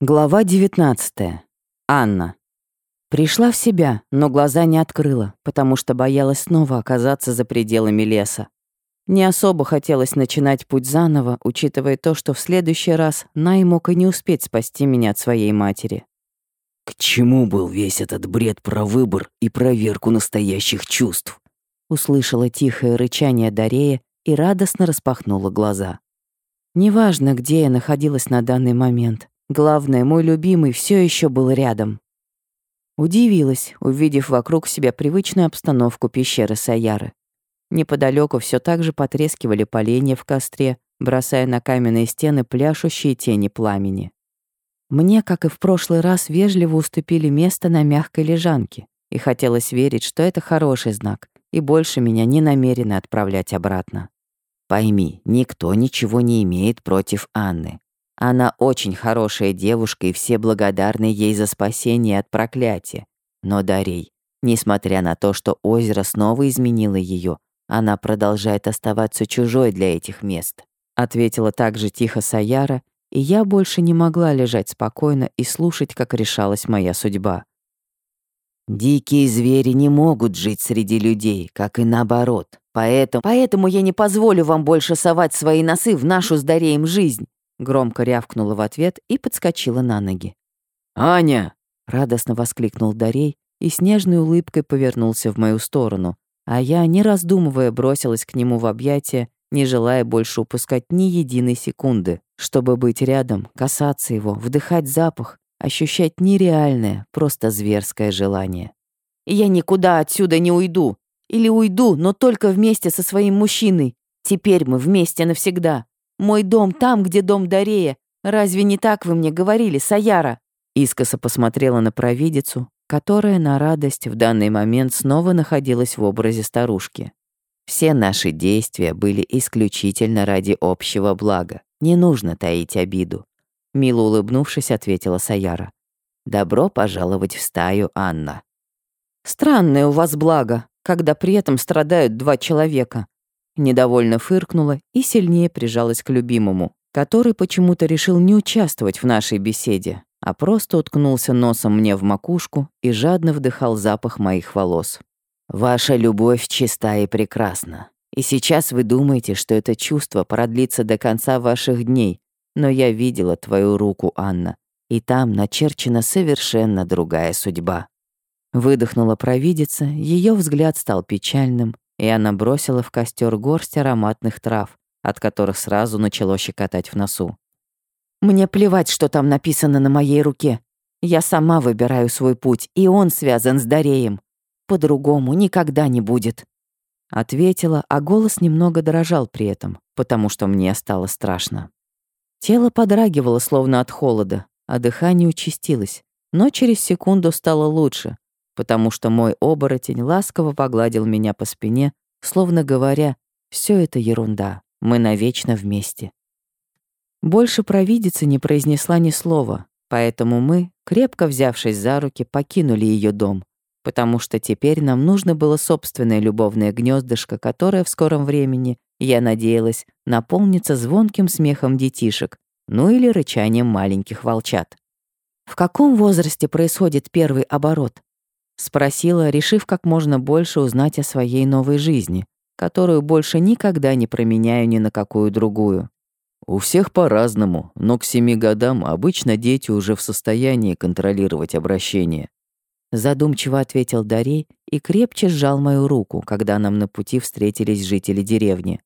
Глава 19. Анна. Пришла в себя, но глаза не открыла, потому что боялась снова оказаться за пределами леса. Не особо хотелось начинать путь заново, учитывая то, что в следующий раз Най мог и не успеть спасти меня от своей матери. К чему был весь этот бред про выбор и проверку настоящих чувств? Услышала тихое рычание Дарея и радостно распахнула глаза. Неважно, где я находилась на данный момент, Главное, мой любимый все еще был рядом. Удивилась, увидев вокруг себя привычную обстановку пещеры Саяры. Неподалеку все так же потрескивали поленья в костре, бросая на каменные стены пляшущие тени пламени. Мне, как и в прошлый раз, вежливо уступили место на мягкой лежанке, и хотелось верить, что это хороший знак, и больше меня не намерены отправлять обратно. Пойми, никто ничего не имеет против Анны. Она очень хорошая девушка, и все благодарны ей за спасение от проклятия. Но Дарей, несмотря на то, что озеро снова изменило ее, она продолжает оставаться чужой для этих мест. Ответила также тихо Саяра, и я больше не могла лежать спокойно и слушать, как решалась моя судьба. Дикие звери не могут жить среди людей, как и наоборот. Поэтому, поэтому я не позволю вам больше совать свои носы в нашу с Дареем жизнь. Громко рявкнула в ответ и подскочила на ноги. «Аня!» — радостно воскликнул Дарей и с нежной улыбкой повернулся в мою сторону, а я, не раздумывая, бросилась к нему в объятия, не желая больше упускать ни единой секунды, чтобы быть рядом, касаться его, вдыхать запах, ощущать нереальное, просто зверское желание. Я никуда отсюда не уйду. Или уйду, но только вместе со своим мужчиной. Теперь мы вместе навсегда. Мой дом там, где дом Дарея. Разве не так вы мне говорили, Саяра?» Искоса посмотрела на провидицу, которая на радость в данный момент снова находилась в образе старушки. Все наши действия были исключительно ради общего блага. Не нужно таить обиду. Мило улыбнувшись, ответила Саяра. «Добро пожаловать в стаю, Анна». «Странное у вас благо, когда при этом страдают два человека», Недовольно фыркнула и сильнее прижалась к любимому, который почему-то решил не участвовать в нашей беседе, а просто уткнулся носом мне в макушку и жадно вдыхал запах моих волос. «Ваша любовь чиста и прекрасна. И сейчас вы думаете, что это чувство продлится до конца ваших дней, но я видела твою руку, Анна, и там начерчена совершенно другая судьба». Выдохнула провидица, ее взгляд стал печальным, и она бросила в костер горсть ароматных трав, от которых сразу начало щекотать в носу. «Мне плевать, что там написано на моей руке. Я сама выбираю свой путь, и он связан с Дареем. По-другому никогда не будет». Ответила, а голос немного дрожал при этом, потому что мне стало страшно. Тело подрагивало, словно от холода, а дыхание участилось, но через секунду стало лучше, потому что мой оборотень ласково погладил меня по спине, словно говоря, все это ерунда, мы навечно вместе. Больше провидица не произнесла ни слова, поэтому мы, крепко взявшись за руки, покинули ее дом, потому что теперь нам нужно было собственное любовное гнездышко, которое в скором времени, я надеялась, наполнится звонким смехом детишек, ну или рычанием маленьких волчат. В каком возрасте происходит первый оборот? Спросила, решив как можно больше узнать о своей новой жизни, которую больше никогда не променяю ни на какую другую. У всех по-разному, но к семи годам обычно дети уже в состоянии контролировать обращение. Задумчиво ответил Дарей и крепче сжал мою руку, когда нам на пути встретились жители деревни.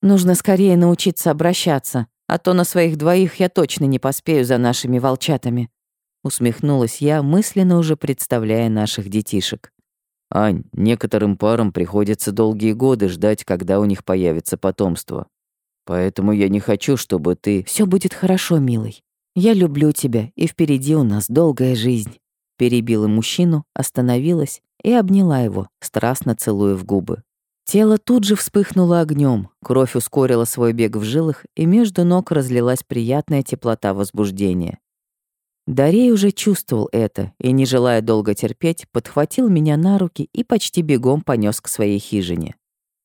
«Нужно скорее научиться обращаться, а то на своих двоих я точно не поспею за нашими волчатами», Усмехнулась я, мысленно уже представляя наших детишек. «Ань, некоторым парам приходится долгие годы ждать, когда у них появится потомство. Поэтому я не хочу, чтобы ты...» Все будет хорошо, милый. Я люблю тебя, и впереди у нас долгая жизнь». Перебила мужчину, остановилась и обняла его, страстно целуя в губы. Тело тут же вспыхнуло огнем, кровь ускорила свой бег в жилах, и между ног разлилась приятная теплота возбуждения. Дарей уже чувствовал это и, не желая долго терпеть, подхватил меня на руки и почти бегом понес к своей хижине.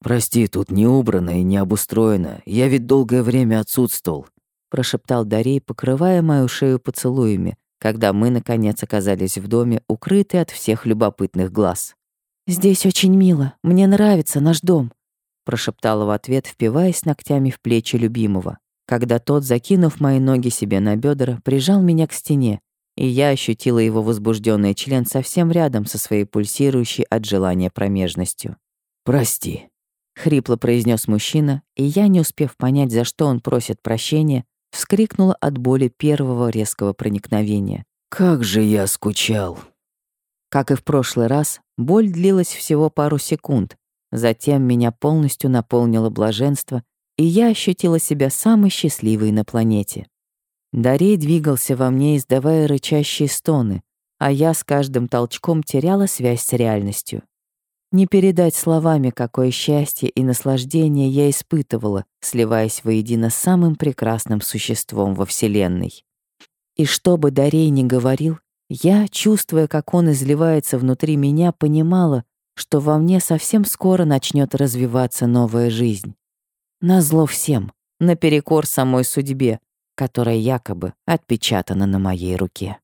«Прости, тут не убрано и не обустроено. Я ведь долгое время отсутствовал. прошептал Дарей, покрывая мою шею поцелуями, когда мы, наконец, оказались в доме, укрыты от всех любопытных глаз. «Здесь очень мило. Мне нравится наш дом», прошептала в ответ, впиваясь ногтями в плечи любимого, когда тот, закинув мои ноги себе на бедра, прижал меня к стене, и я ощутила его возбужденный член совсем рядом со своей пульсирующей от желания промежностью. «Прости», — хрипло произнес мужчина, и я, не успев понять, за что он просит прощения, вскрикнула от боли первого резкого проникновения. «Как же я скучал!» Как и в прошлый раз, боль длилась всего пару секунд, затем меня полностью наполнило блаженство, и я ощутила себя самой счастливой на планете. Дарей двигался во мне, издавая рычащие стоны, а я с каждым толчком теряла связь с реальностью. Не передать словами, какое счастье и наслаждение я испытывала, сливаясь воедино с самым прекрасным существом во Вселенной. И что бы Дарей ни говорил, я, чувствуя, как он изливается внутри меня, понимала, что во мне совсем скоро начнет развиваться новая жизнь. Назло всем, наперекор самой судьбе, которая якобы отпечатана на моей руке.